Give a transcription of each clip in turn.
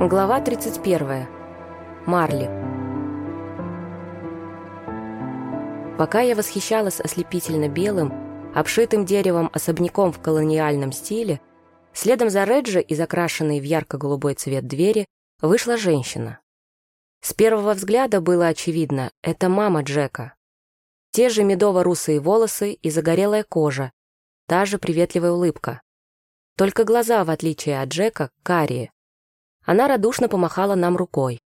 Глава 31. Марли. Пока я восхищалась ослепительно белым, обшитым деревом особняком в колониальном стиле, следом за Реджи и закрашенной в ярко-голубой цвет двери вышла женщина. С первого взгляда было очевидно — это мама Джека. Те же медово-русые волосы и загорелая кожа, та же приветливая улыбка. Только глаза, в отличие от Джека, карие. Она радушно помахала нам рукой.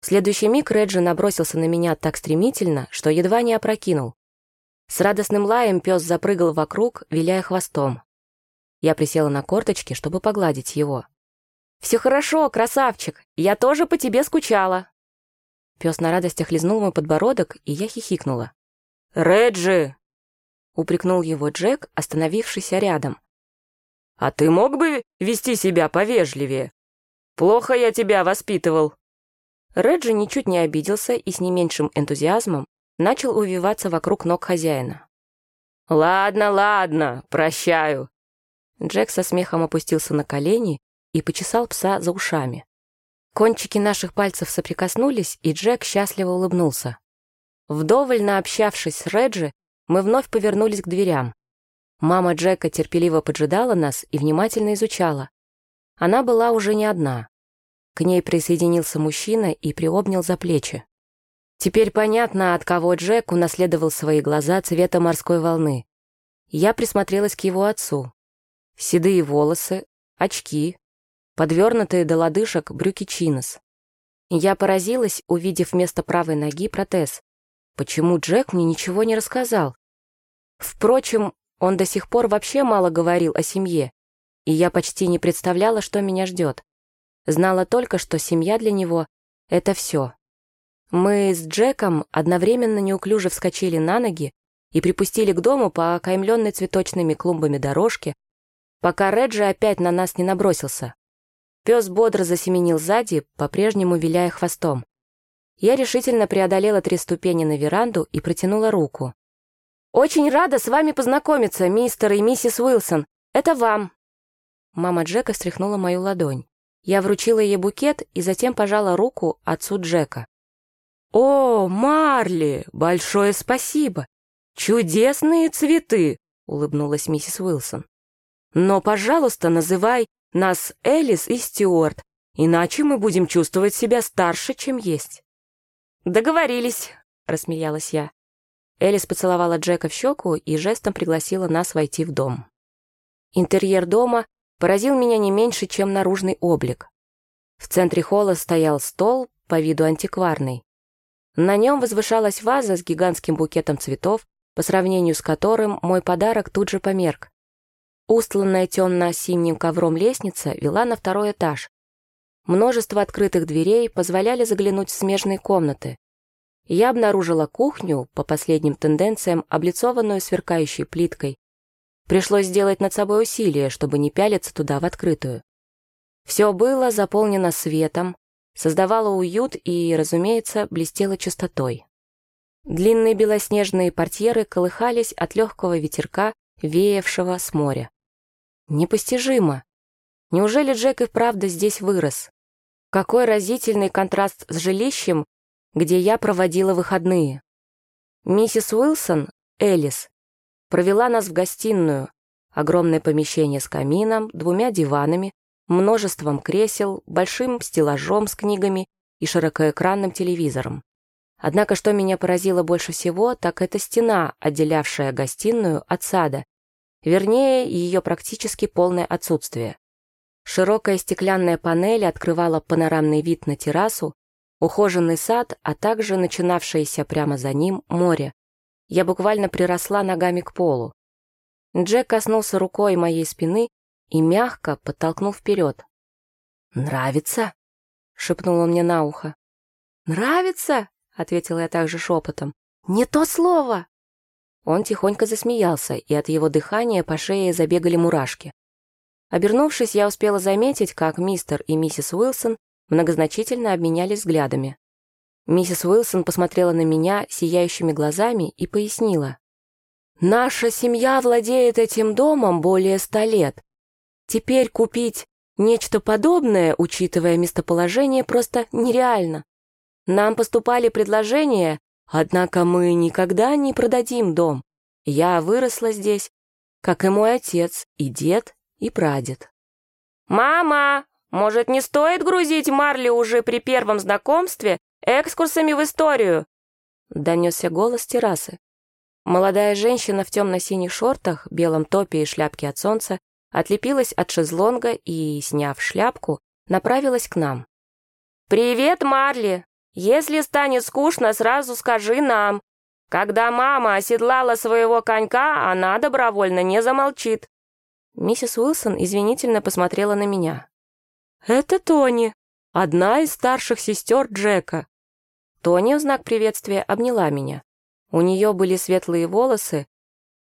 В следующий миг Реджи набросился на меня так стремительно, что едва не опрокинул. С радостным лаем пес запрыгал вокруг, виляя хвостом. Я присела на корточки, чтобы погладить его. «Все хорошо, красавчик, я тоже по тебе скучала». Пес на радостях лизнул мой подбородок, и я хихикнула. «Реджи!» — упрекнул его Джек, остановившийся рядом. «А ты мог бы вести себя повежливее? Плохо я тебя воспитывал». Реджи ничуть не обиделся и с не меньшим энтузиазмом начал увиваться вокруг ног хозяина. «Ладно, ладно, прощаю». Джек со смехом опустился на колени и почесал пса за ушами. Кончики наших пальцев соприкоснулись, и Джек счастливо улыбнулся. Вдоволь наобщавшись с Реджи, мы вновь повернулись к дверям. Мама Джека терпеливо поджидала нас и внимательно изучала. Она была уже не одна. К ней присоединился мужчина и приобнял за плечи. Теперь понятно, от кого Джек унаследовал свои глаза цвета морской волны. Я присмотрелась к его отцу. Седые волосы, очки, подвернутые до лодыжек брюки чинос. Я поразилась, увидев вместо правой ноги протез. Почему Джек мне ничего не рассказал? Впрочем, он до сих пор вообще мало говорил о семье, и я почти не представляла, что меня ждет. Знала только, что семья для него — это все. Мы с Джеком одновременно неуклюже вскочили на ноги и припустили к дому по окаймленной цветочными клумбами дорожке, пока Реджи опять на нас не набросился. Пес бодро засеменил сзади, по-прежнему виляя хвостом. Я решительно преодолела три ступени на веранду и протянула руку. «Очень рада с вами познакомиться, мистер и миссис Уилсон. Это вам». Мама Джека встряхнула мою ладонь. Я вручила ей букет и затем пожала руку отцу Джека. «О, Марли, большое спасибо! Чудесные цветы!» — улыбнулась миссис Уилсон. «Но, пожалуйста, называй нас Элис и Стюарт, иначе мы будем чувствовать себя старше, чем есть». «Договорились», — рассмеялась я. Элис поцеловала Джека в щеку и жестом пригласила нас войти в дом. Интерьер дома поразил меня не меньше, чем наружный облик. В центре холла стоял стол, по виду антикварный. На нем возвышалась ваза с гигантским букетом цветов, по сравнению с которым мой подарок тут же померк. Устланная темно-синим ковром лестница вела на второй этаж. Множество открытых дверей позволяли заглянуть в смежные комнаты. Я обнаружила кухню, по последним тенденциям, облицованную сверкающей плиткой. Пришлось сделать над собой усилие, чтобы не пялиться туда в открытую. Все было заполнено светом, создавало уют и, разумеется, блестело чистотой. Длинные белоснежные портьеры колыхались от легкого ветерка, веявшего с моря. Непостижимо. Неужели Джек и правда здесь вырос? Какой разительный контраст с жилищем, где я проводила выходные. Миссис Уилсон, Элис, провела нас в гостиную, огромное помещение с камином, двумя диванами, множеством кресел, большим стеллажом с книгами и широкоэкранным телевизором. Однако, что меня поразило больше всего, так это стена, отделявшая гостиную от сада, вернее, ее практически полное отсутствие. Широкая стеклянная панель открывала панорамный вид на террасу, ухоженный сад, а также начинавшееся прямо за ним море. Я буквально приросла ногами к полу. Джек коснулся рукой моей спины и мягко подтолкнул вперед. «Нравится?» — шепнул он мне на ухо. «Нравится?» — ответила я также шепотом. «Не то слово!» Он тихонько засмеялся, и от его дыхания по шее забегали мурашки. Обернувшись, я успела заметить, как мистер и миссис Уилсон многозначительно обменялись взглядами. Миссис Уилсон посмотрела на меня сияющими глазами и пояснила. «Наша семья владеет этим домом более ста лет. Теперь купить Нечто подобное, учитывая местоположение, просто нереально. Нам поступали предложения, однако мы никогда не продадим дом. Я выросла здесь, как и мой отец, и дед, и прадед. «Мама, может, не стоит грузить Марли уже при первом знакомстве экскурсами в историю?» Донесся голос террасы. Молодая женщина в темно-синих шортах, белом топе и шляпке от солнца отлепилась от шезлонга и, сняв шляпку, направилась к нам. «Привет, Марли! Если станет скучно, сразу скажи нам. Когда мама оседлала своего конька, она добровольно не замолчит». Миссис Уилсон извинительно посмотрела на меня. «Это Тони, одна из старших сестер Джека». Тони в знак приветствия обняла меня. У нее были светлые волосы,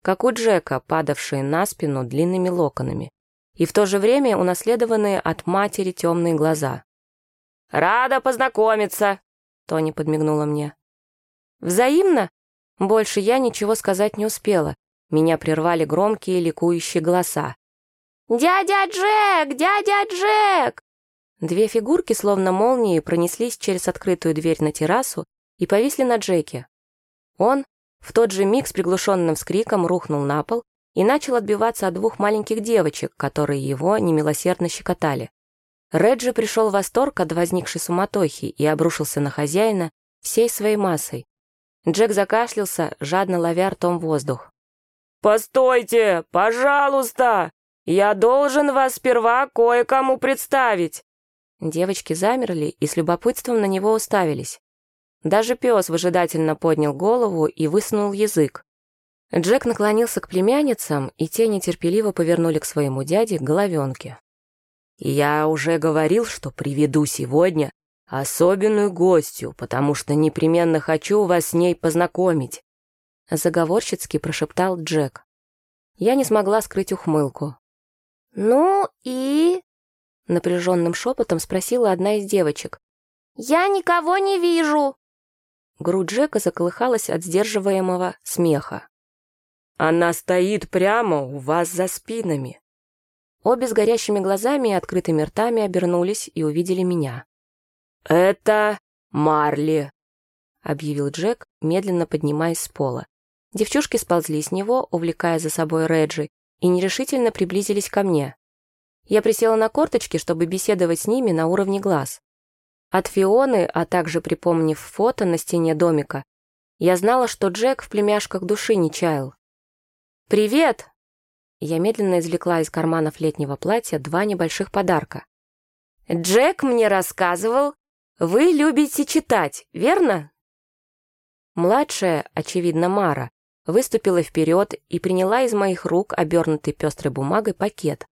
как у Джека, падавшие на спину длинными локонами, и в то же время унаследованные от матери темные глаза. «Рада познакомиться!» — Тони подмигнула мне. «Взаимно?» Больше я ничего сказать не успела. Меня прервали громкие ликующие голоса. «Дядя Джек! Дядя Джек!» Две фигурки, словно молнии, пронеслись через открытую дверь на террасу и повисли на Джеке. Он, в тот же миг с приглушенным скриком рухнул на пол и начал отбиваться от двух маленьких девочек, которые его немилосердно щекотали. Реджи пришел в восторг от возникшей суматохи и обрушился на хозяина всей своей массой. Джек закашлялся, жадно ловя ртом воздух. «Постойте, пожалуйста! Я должен вас сперва кое-кому представить!» Девочки замерли и с любопытством на него уставились. Даже пес выжидательно поднял голову и высунул язык. Джек наклонился к племянницам, и те нетерпеливо повернули к своему дяде головенки. «Я уже говорил, что приведу сегодня особенную гостью, потому что непременно хочу вас с ней познакомить», заговорщицки прошептал Джек. Я не смогла скрыть ухмылку. «Ну и...» напряженным шепотом спросила одна из девочек. «Я никого не вижу!» Грудь Джека заколыхалась от сдерживаемого смеха. «Она стоит прямо у вас за спинами». Обе с горящими глазами и открытыми ртами обернулись и увидели меня. «Это Марли», — объявил Джек, медленно поднимаясь с пола. Девчушки сползли с него, увлекая за собой Реджи, и нерешительно приблизились ко мне. Я присела на корточки, чтобы беседовать с ними на уровне глаз. От Фионы, а также припомнив фото на стене домика, я знала, что Джек в племяшках души не чаял. «Привет!» Я медленно извлекла из карманов летнего платья два небольших подарка. «Джек мне рассказывал, вы любите читать, верно?» Младшая, очевидно, Мара, выступила вперед и приняла из моих рук обернутый пестрой бумагой пакет.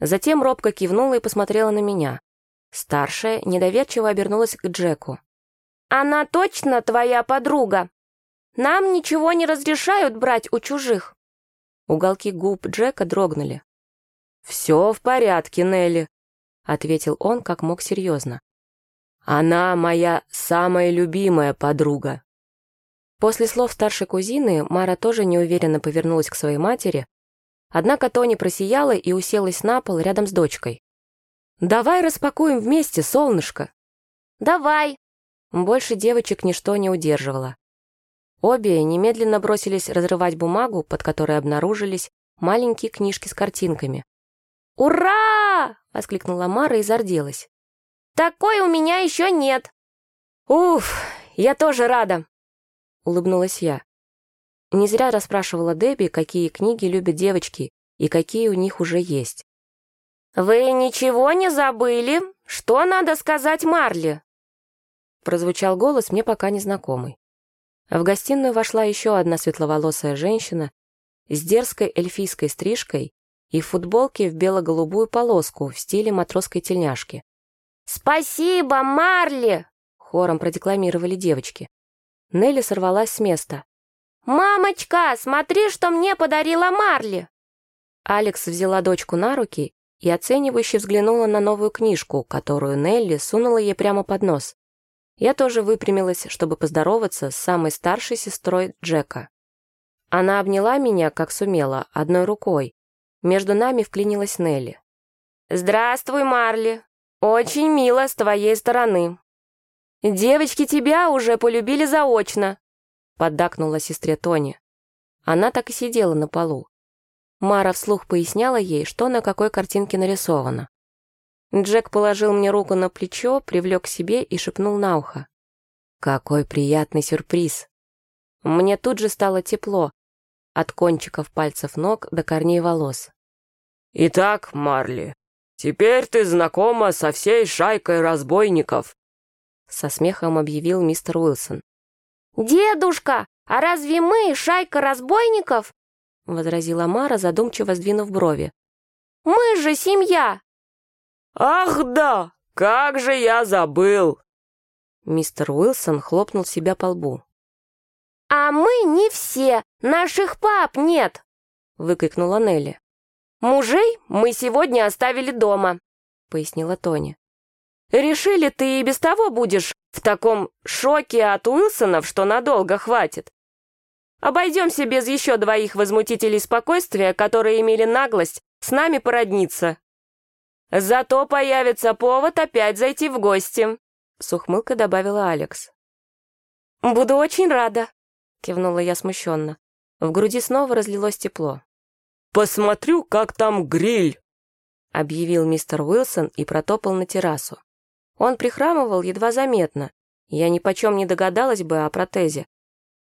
Затем робко кивнула и посмотрела на меня. Старшая недоверчиво обернулась к Джеку. «Она точно твоя подруга? Нам ничего не разрешают брать у чужих». Уголки губ Джека дрогнули. «Все в порядке, Нелли», — ответил он как мог серьезно. «Она моя самая любимая подруга». После слов старшей кузины Мара тоже неуверенно повернулась к своей матери, однако Тони просияла и уселась на пол рядом с дочкой. «Давай распакуем вместе, солнышко!» «Давай!» Больше девочек ничто не удерживало. Обе немедленно бросились разрывать бумагу, под которой обнаружились маленькие книжки с картинками. «Ура!» — воскликнула Мара и зарделась. «Такой у меня еще нет!» «Уф, я тоже рада!» — улыбнулась я. Не зря расспрашивала Дебби, какие книги любят девочки и какие у них уже есть. «Вы ничего не забыли? Что надо сказать Марли?» Прозвучал голос мне пока незнакомый. В гостиную вошла еще одна светловолосая женщина с дерзкой эльфийской стрижкой и в футболке в бело-голубую полоску в стиле матросской тельняшки. «Спасибо, Марли!» — хором продекламировали девочки. Нелли сорвалась с места. «Мамочка, смотри, что мне подарила Марли!» Алекс взяла дочку на руки и оценивающе взглянула на новую книжку, которую Нелли сунула ей прямо под нос. Я тоже выпрямилась, чтобы поздороваться с самой старшей сестрой Джека. Она обняла меня, как сумела, одной рукой. Между нами вклинилась Нелли. «Здравствуй, Марли. Очень мило с твоей стороны. Девочки тебя уже полюбили заочно», — поддакнула сестре Тони. Она так и сидела на полу. Мара вслух поясняла ей, что на какой картинке нарисовано. Джек положил мне руку на плечо, привлек к себе и шепнул на ухо. «Какой приятный сюрприз!» Мне тут же стало тепло, от кончиков пальцев ног до корней волос. «Итак, Марли, теперь ты знакома со всей шайкой разбойников», со смехом объявил мистер Уилсон. «Дедушка, а разве мы шайка разбойников?» возразила Мара, задумчиво сдвинув брови. «Мы же семья!» «Ах да! Как же я забыл!» Мистер Уилсон хлопнул себя по лбу. «А мы не все, наших пап нет!» выкрикнула Нелли. «Мужей мы сегодня оставили дома», — пояснила Тони. «Решили, ты и без того будешь в таком шоке от Уилсонов, что надолго хватит. Обойдемся без еще двоих возмутителей спокойствия, которые имели наглость с нами породниться. Зато появится повод опять зайти в гости», — с ухмылкой добавила Алекс. «Буду очень рада», — кивнула я смущенно. В груди снова разлилось тепло. «Посмотрю, как там гриль!» объявил мистер Уилсон и протопал на террасу. Он прихрамывал едва заметно. Я ни почем не догадалась бы о протезе.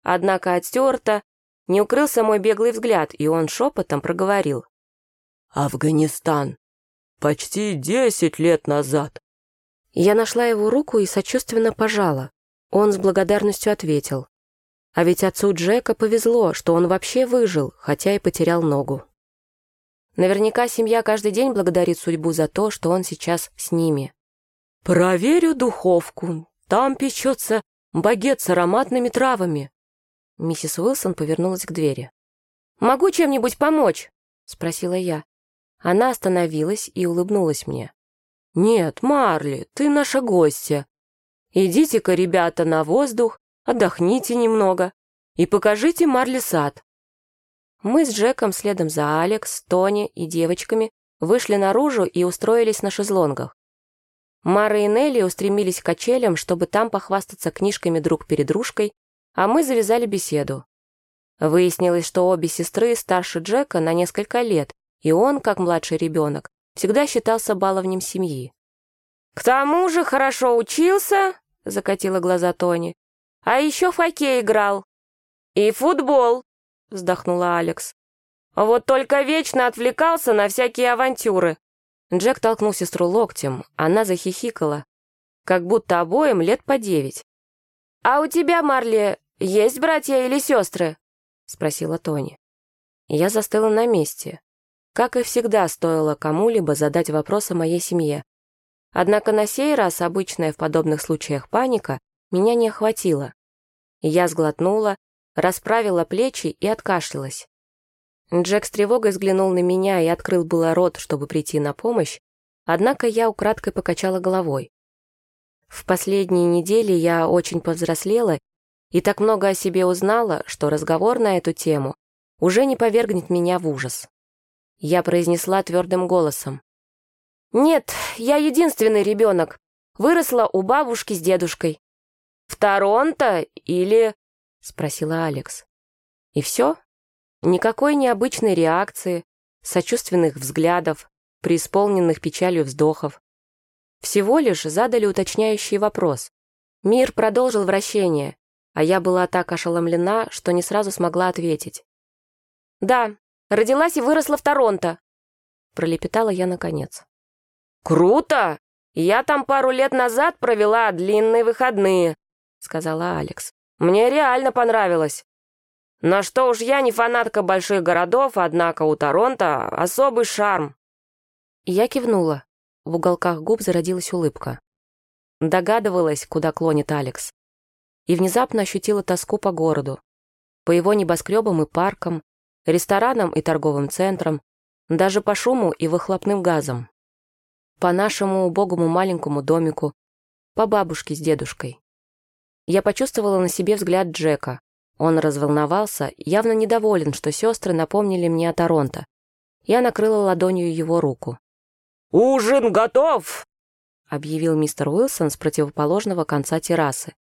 Однако от Стюарта не укрылся мой беглый взгляд, и он шепотом проговорил. «Афганистан. Почти десять лет назад». Я нашла его руку и сочувственно пожала. Он с благодарностью ответил. А ведь отцу Джека повезло, что он вообще выжил, хотя и потерял ногу. Наверняка семья каждый день благодарит судьбу за то, что он сейчас с ними. «Проверю духовку. Там печется багет с ароматными травами». Миссис Уилсон повернулась к двери. «Могу чем-нибудь помочь?» — спросила я. Она остановилась и улыбнулась мне. «Нет, Марли, ты наша гостья. Идите-ка, ребята, на воздух, отдохните немного и покажите Марли сад. Мы с Джеком следом за Алекс, Тони и девочками вышли наружу и устроились на шезлонгах. Мара и Нелли устремились к качелям, чтобы там похвастаться книжками друг перед дружкой, а мы завязали беседу. Выяснилось, что обе сестры старше Джека на несколько лет, и он, как младший ребенок, всегда считался баловнем семьи. «К тому же хорошо учился», — закатила глаза Тони, «а еще в хоккей играл. И футбол. — вздохнула Алекс. «Вот только вечно отвлекался на всякие авантюры». Джек толкнул сестру локтем, она захихикала, как будто обоим лет по девять. «А у тебя, Марли, есть братья или сестры?» — спросила Тони. Я застыла на месте. Как и всегда, стоило кому-либо задать вопрос о моей семье. Однако на сей раз обычная в подобных случаях паника меня не охватила. Я сглотнула расправила плечи и откашлялась. Джек с тревогой взглянул на меня и открыл было рот, чтобы прийти на помощь, однако я украдкой покачала головой. В последние недели я очень повзрослела и так много о себе узнала, что разговор на эту тему уже не повергнет меня в ужас. Я произнесла твердым голосом. «Нет, я единственный ребенок. Выросла у бабушки с дедушкой. В Торонто или — спросила Алекс. «И все? Никакой необычной реакции, сочувственных взглядов, преисполненных печалью вздохов. Всего лишь задали уточняющий вопрос. Мир продолжил вращение, а я была так ошеломлена, что не сразу смогла ответить. «Да, родилась и выросла в Торонто», — пролепетала я наконец. «Круто! Я там пару лет назад провела длинные выходные», — сказала Алекс. Мне реально понравилось. На что уж я не фанатка больших городов, однако у Торонто особый шарм. Я кивнула. В уголках губ зародилась улыбка. Догадывалась, куда клонит Алекс. И внезапно ощутила тоску по городу. По его небоскребам и паркам, ресторанам и торговым центрам, даже по шуму и выхлопным газам. По нашему убогому маленькому домику, по бабушке с дедушкой. Я почувствовала на себе взгляд Джека. Он разволновался, явно недоволен, что сестры напомнили мне о Торонто. Я накрыла ладонью его руку. «Ужин готов!» — объявил мистер Уилсон с противоположного конца террасы.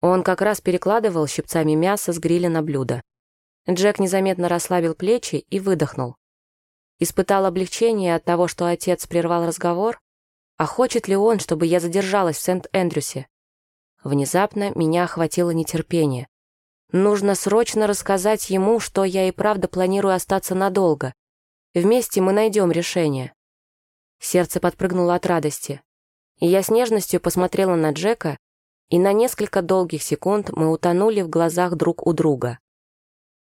Он как раз перекладывал щипцами мясо с гриля на блюдо. Джек незаметно расслабил плечи и выдохнул. Испытал облегчение от того, что отец прервал разговор, а хочет ли он, чтобы я задержалась в Сент-Эндрюсе? Внезапно меня охватило нетерпение. Нужно срочно рассказать ему, что я и правда планирую остаться надолго. Вместе мы найдем решение. Сердце подпрыгнуло от радости. И я с нежностью посмотрела на Джека, и на несколько долгих секунд мы утонули в глазах друг у друга.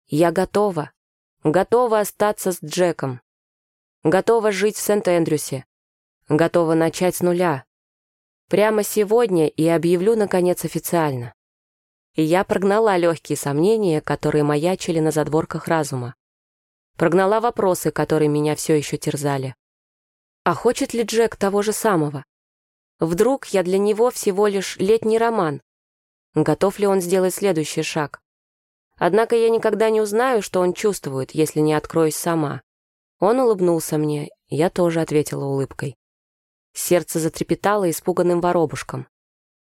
Я готова. Готова остаться с Джеком. Готова жить в Сент-Эндрюсе. Готова начать с нуля. Прямо сегодня и объявлю, наконец, официально. И я прогнала легкие сомнения, которые маячили на задворках разума. Прогнала вопросы, которые меня все еще терзали. А хочет ли Джек того же самого? Вдруг я для него всего лишь летний роман? Готов ли он сделать следующий шаг? Однако я никогда не узнаю, что он чувствует, если не откроюсь сама. Он улыбнулся мне, я тоже ответила улыбкой. Сердце затрепетало испуганным воробушком.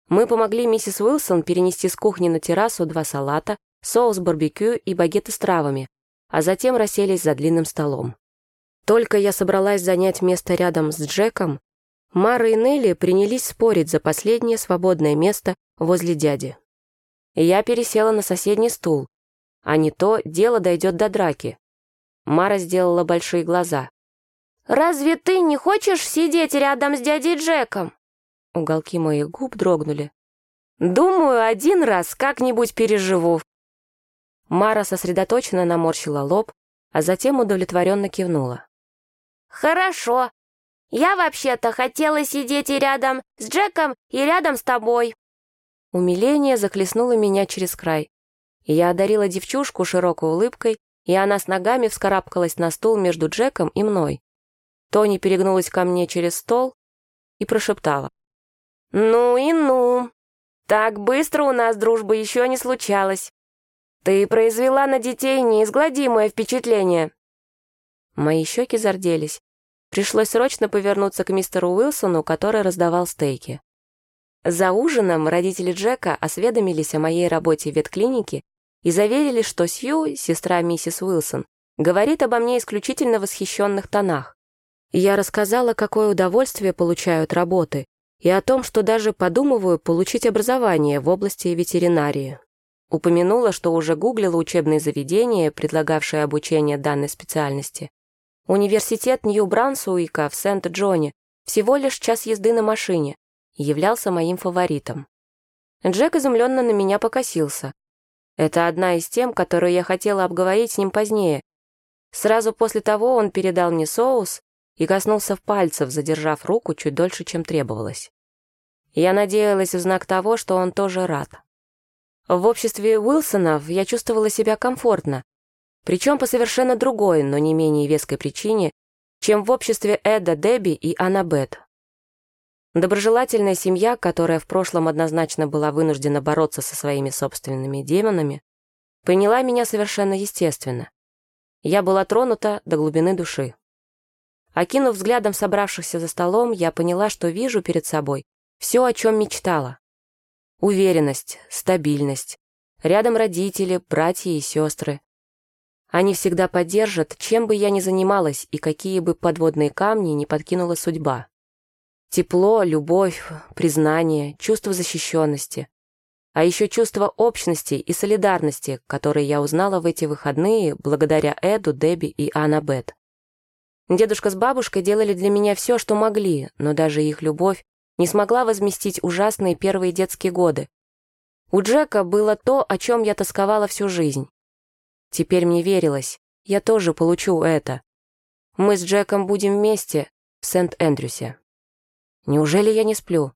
Мы помогли миссис Уилсон перенести с кухни на террасу два салата, соус барбекю и багеты с травами, а затем расселись за длинным столом. Только я собралась занять место рядом с Джеком, Мара и Нелли принялись спорить за последнее свободное место возле дяди. Я пересела на соседний стул, а не то дело дойдет до драки. Мара сделала большие глаза. «Разве ты не хочешь сидеть рядом с дядей Джеком?» Уголки моих губ дрогнули. «Думаю, один раз как-нибудь переживу». Мара сосредоточенно наморщила лоб, а затем удовлетворенно кивнула. «Хорошо, я вообще-то хотела сидеть и рядом с Джеком, и рядом с тобой». Умиление захлестнуло меня через край. Я одарила девчушку широкой улыбкой, и она с ногами вскарабкалась на стул между Джеком и мной. Тони перегнулась ко мне через стол и прошептала. «Ну и ну! Так быстро у нас дружба еще не случалась. Ты произвела на детей неизгладимое впечатление». Мои щеки зарделись. Пришлось срочно повернуться к мистеру Уилсону, который раздавал стейки. За ужином родители Джека осведомились о моей работе в ветклинике и заверили, что Сью, сестра миссис Уилсон, говорит обо мне исключительно в восхищенных тонах. Я рассказала, какое удовольствие получают работы, и о том, что даже подумываю получить образование в области ветеринарии. Упомянула, что уже гуглила учебные заведения, предлагавшие обучение данной специальности, Университет Нью-Брансуика в Сент-Джоне всего лишь час езды на машине являлся моим фаворитом. Джек изумленно на меня покосился. Это одна из тем, которую я хотела обговорить с ним позднее. Сразу после того он передал мне соус и коснулся пальцев, задержав руку чуть дольше, чем требовалось. Я надеялась в знак того, что он тоже рад. В обществе Уилсонов я чувствовала себя комфортно, причем по совершенно другой, но не менее веской причине, чем в обществе Эда, Дебби и Аннабет. Доброжелательная семья, которая в прошлом однозначно была вынуждена бороться со своими собственными демонами, поняла меня совершенно естественно. Я была тронута до глубины души. Окинув взглядом собравшихся за столом, я поняла, что вижу перед собой все, о чем мечтала. Уверенность, стабильность, рядом родители, братья и сестры, они всегда поддержат, чем бы я ни занималась и какие бы подводные камни не подкинула судьба. Тепло, любовь, признание, чувство защищенности. А еще чувство общности и солидарности, которые я узнала в эти выходные благодаря Эду, Дебби и Аннабет. Дедушка с бабушкой делали для меня все, что могли, но даже их любовь не смогла возместить ужасные первые детские годы. У Джека было то, о чем я тосковала всю жизнь. Теперь мне верилось, я тоже получу это. Мы с Джеком будем вместе в Сент-Эндрюсе. Неужели я не сплю?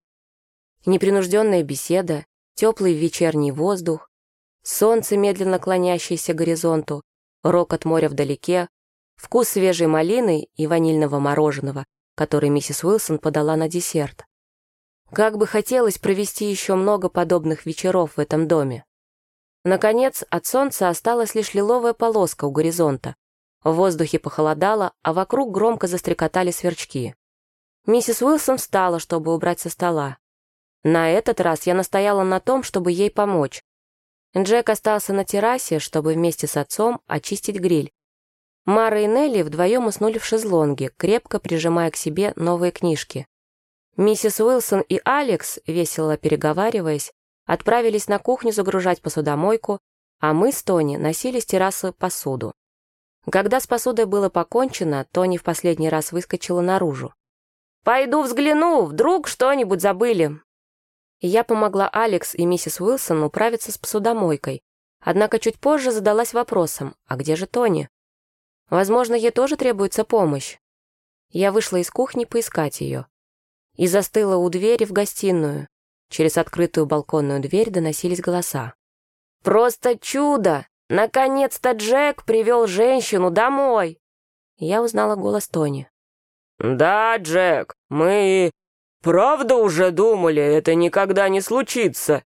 Непринужденная беседа, теплый вечерний воздух, солнце, медленно клонящееся к горизонту, рокот моря вдалеке, вкус свежей малины и ванильного мороженого, который миссис Уилсон подала на десерт. Как бы хотелось провести еще много подобных вечеров в этом доме. Наконец, от солнца осталась лишь лиловая полоска у горизонта. В воздухе похолодало, а вокруг громко застрекотали сверчки. Миссис Уилсон встала, чтобы убрать со стола. На этот раз я настояла на том, чтобы ей помочь. Джек остался на террасе, чтобы вместе с отцом очистить гриль. Мара и Нелли вдвоем уснули в шезлонге, крепко прижимая к себе новые книжки. Миссис Уилсон и Алекс, весело переговариваясь, отправились на кухню загружать посудомойку, а мы с Тони носили с террасы посуду. Когда с посудой было покончено, Тони в последний раз выскочила наружу. «Пойду взгляну, вдруг что-нибудь забыли». Я помогла Алекс и миссис Уилсон управиться с посудомойкой, однако чуть позже задалась вопросом, а где же Тони? Возможно, ей тоже требуется помощь. Я вышла из кухни поискать ее. И застыла у двери в гостиную. Через открытую балконную дверь доносились голоса. «Просто чудо! Наконец-то Джек привел женщину домой!» Я узнала голос Тони. «Да, Джек, мы правда уже думали, это никогда не случится!»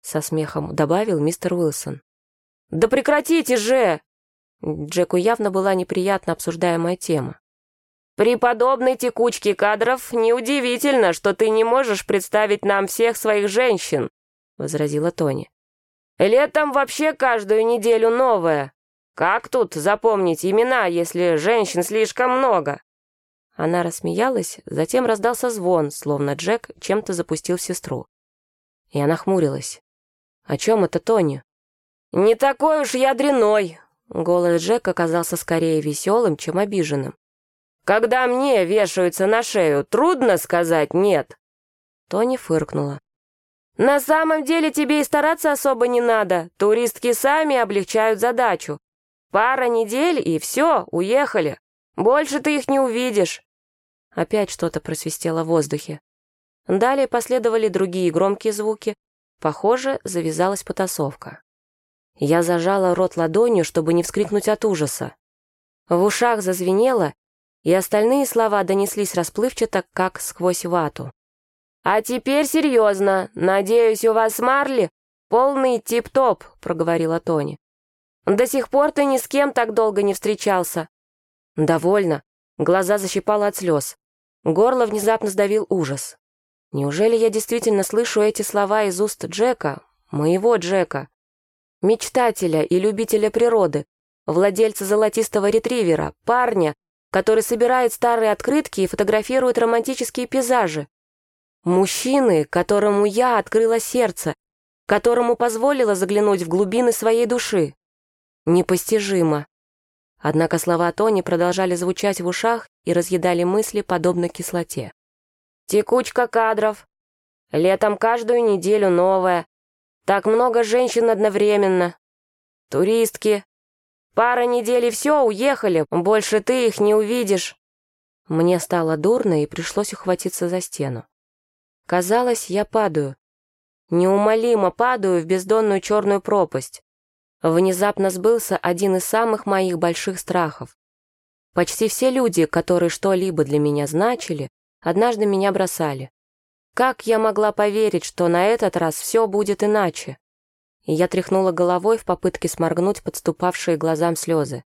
Со смехом добавил мистер Уилсон. «Да прекратите же!» Джеку явно была неприятно обсуждаемая тема. «При подобной текучке кадров неудивительно, что ты не можешь представить нам всех своих женщин», — возразила Тони. «Летом вообще каждую неделю новая. Как тут запомнить имена, если женщин слишком много?» Она рассмеялась, затем раздался звон, словно Джек чем-то запустил сестру. И она хмурилась. «О чем это Тони?» «Не такой уж я дряной», Голос Джека оказался скорее веселым, чем обиженным. «Когда мне вешаются на шею, трудно сказать «нет». Тони фыркнула. «На самом деле тебе и стараться особо не надо. Туристки сами облегчают задачу. Пара недель и все, уехали. Больше ты их не увидишь». Опять что-то просвистело в воздухе. Далее последовали другие громкие звуки. Похоже, завязалась потасовка. Я зажала рот ладонью, чтобы не вскрикнуть от ужаса. В ушах зазвенело, и остальные слова донеслись расплывчато, как сквозь вату. «А теперь серьезно. Надеюсь, у вас Марли полный тип-топ», — проговорила Тони. «До сих пор ты ни с кем так долго не встречался». «Довольно». Глаза защипало от слез. Горло внезапно сдавил ужас. Неужели я действительно слышу эти слова из уст Джека, моего Джека? мечтателя и любителя природы, владельца золотистого ретривера, парня, который собирает старые открытки и фотографирует романтические пейзажи. Мужчины, которому я открыла сердце, которому позволила заглянуть в глубины своей души. Непостижимо. Однако слова Тони продолжали звучать в ушах и разъедали мысли, подобно кислоте. «Текучка кадров. Летом каждую неделю новая. Так много женщин одновременно. Туристки. Пара недель и все, уехали. Больше ты их не увидишь. Мне стало дурно и пришлось ухватиться за стену. Казалось, я падаю. Неумолимо падаю в бездонную черную пропасть. Внезапно сбылся один из самых моих больших страхов. Почти все люди, которые что-либо для меня значили, однажды меня бросали. Как я могла поверить, что на этот раз все будет иначе? И я тряхнула головой в попытке сморгнуть подступавшие глазам слезы.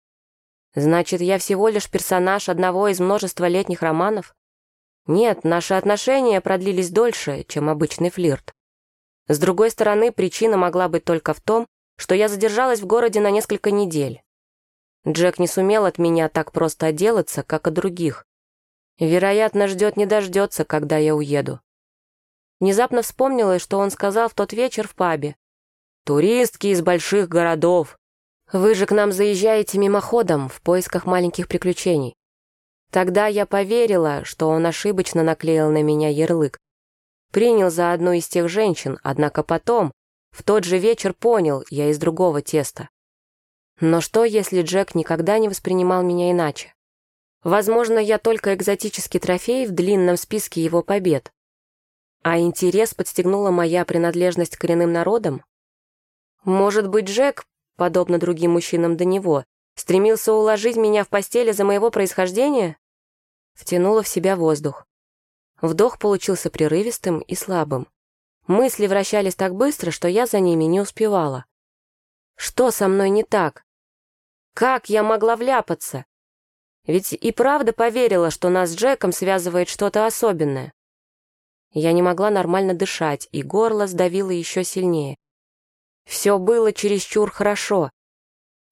Значит, я всего лишь персонаж одного из множества летних романов? Нет, наши отношения продлились дольше, чем обычный флирт. С другой стороны, причина могла быть только в том, что я задержалась в городе на несколько недель. Джек не сумел от меня так просто отделаться, как от других. Вероятно, ждет не дождется, когда я уеду. Внезапно вспомнила, что он сказал в тот вечер в пабе. «Туристки из больших городов. Вы же к нам заезжаете мимоходом в поисках маленьких приключений». Тогда я поверила, что он ошибочно наклеил на меня ярлык. Принял за одну из тех женщин, однако потом, в тот же вечер понял, я из другого теста. Но что, если Джек никогда не воспринимал меня иначе? Возможно, я только экзотический трофей в длинном списке его побед. А интерес подстегнула моя принадлежность к коренным народам? Может быть, Джек, подобно другим мужчинам до него, стремился уложить меня в постели за моего происхождения? Втянула в себя воздух. Вдох получился прерывистым и слабым. Мысли вращались так быстро, что я за ними не успевала. Что со мной не так? Как я могла вляпаться? Ведь и правда поверила, что нас с Джеком связывает что-то особенное. Я не могла нормально дышать, и горло сдавило еще сильнее. Все было чересчур хорошо.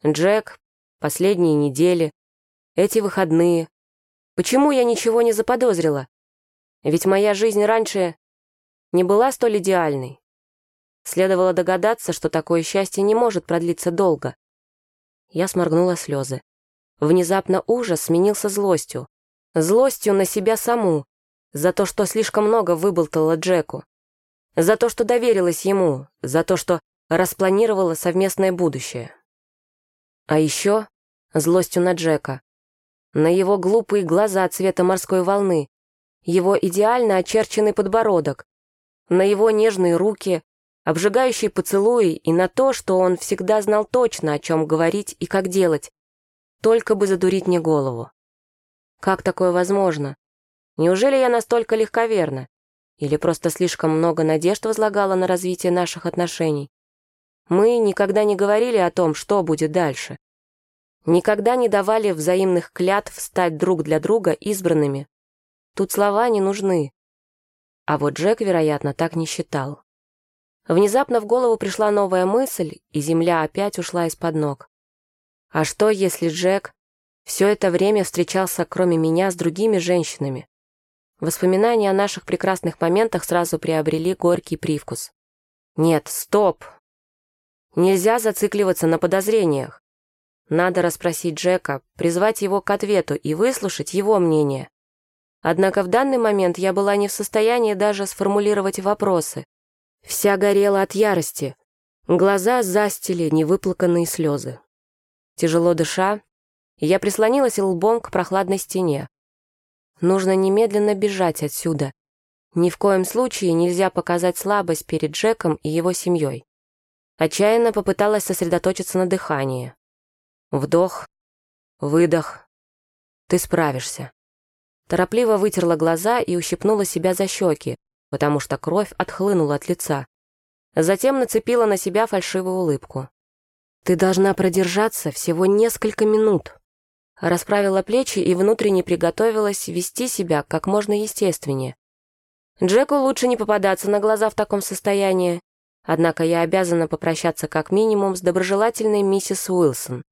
Джек, последние недели, эти выходные. Почему я ничего не заподозрила? Ведь моя жизнь раньше не была столь идеальной. Следовало догадаться, что такое счастье не может продлиться долго. Я сморгнула слезы. Внезапно ужас сменился злостью. Злостью на себя саму, за то, что слишком много выболтала Джеку. За то, что доверилась ему, за то, что распланировала совместное будущее. А еще злостью на Джека. На его глупые глаза цвета морской волны, его идеально очерченный подбородок, на его нежные руки, обжигающие поцелуи и на то, что он всегда знал точно, о чем говорить и как делать, только бы задурить мне голову. Как такое возможно? Неужели я настолько легковерна? Или просто слишком много надежд возлагала на развитие наших отношений? Мы никогда не говорили о том, что будет дальше. Никогда не давали взаимных клятв стать друг для друга избранными. Тут слова не нужны. А вот Джек, вероятно, так не считал. Внезапно в голову пришла новая мысль, и земля опять ушла из-под ног. А что, если Джек все это время встречался, кроме меня, с другими женщинами? Воспоминания о наших прекрасных моментах сразу приобрели горький привкус. Нет, стоп. Нельзя зацикливаться на подозрениях. Надо расспросить Джека, призвать его к ответу и выслушать его мнение. Однако в данный момент я была не в состоянии даже сформулировать вопросы. Вся горела от ярости. Глаза застили невыплаканные слезы. Тяжело дыша, я прислонилась лбом к прохладной стене. Нужно немедленно бежать отсюда. Ни в коем случае нельзя показать слабость перед Джеком и его семьей. Отчаянно попыталась сосредоточиться на дыхании. Вдох, выдох. Ты справишься. Торопливо вытерла глаза и ущипнула себя за щеки, потому что кровь отхлынула от лица. Затем нацепила на себя фальшивую улыбку. «Ты должна продержаться всего несколько минут». Расправила плечи и внутренне приготовилась вести себя как можно естественнее. Джеку лучше не попадаться на глаза в таком состоянии, однако я обязана попрощаться как минимум с доброжелательной миссис Уилсон.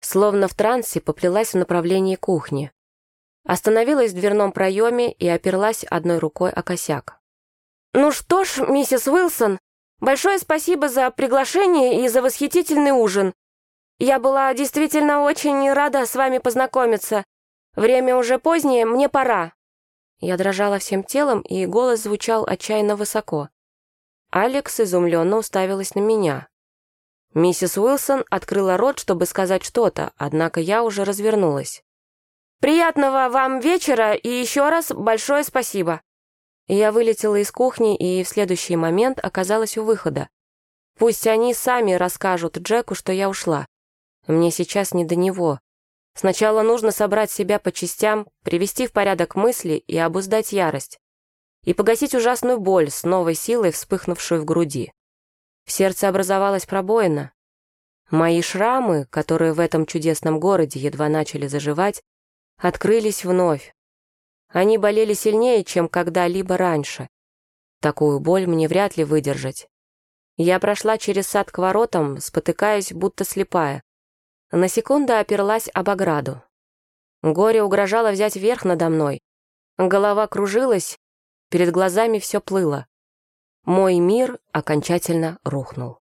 Словно в трансе поплелась в направлении кухни. Остановилась в дверном проеме и оперлась одной рукой о косяк. «Ну что ж, миссис Уилсон, Большое спасибо за приглашение и за восхитительный ужин. Я была действительно очень рада с вами познакомиться. Время уже позднее, мне пора». Я дрожала всем телом, и голос звучал отчаянно высоко. Алекс изумленно уставилась на меня. Миссис Уилсон открыла рот, чтобы сказать что-то, однако я уже развернулась. «Приятного вам вечера и еще раз большое спасибо!» Я вылетела из кухни и в следующий момент оказалась у выхода. Пусть они сами расскажут Джеку, что я ушла. Мне сейчас не до него. Сначала нужно собрать себя по частям, привести в порядок мысли и обуздать ярость. И погасить ужасную боль с новой силой, вспыхнувшую в груди. В сердце образовалась пробоина. Мои шрамы, которые в этом чудесном городе едва начали заживать, открылись вновь, они болели сильнее, чем когда-либо раньше. Такую боль мне вряд ли выдержать. Я прошла через сад к воротам, спотыкаясь, будто слепая. На секунду оперлась об ограду. Горе угрожало взять верх надо мной. Голова кружилась, перед глазами все плыло. Мой мир окончательно рухнул.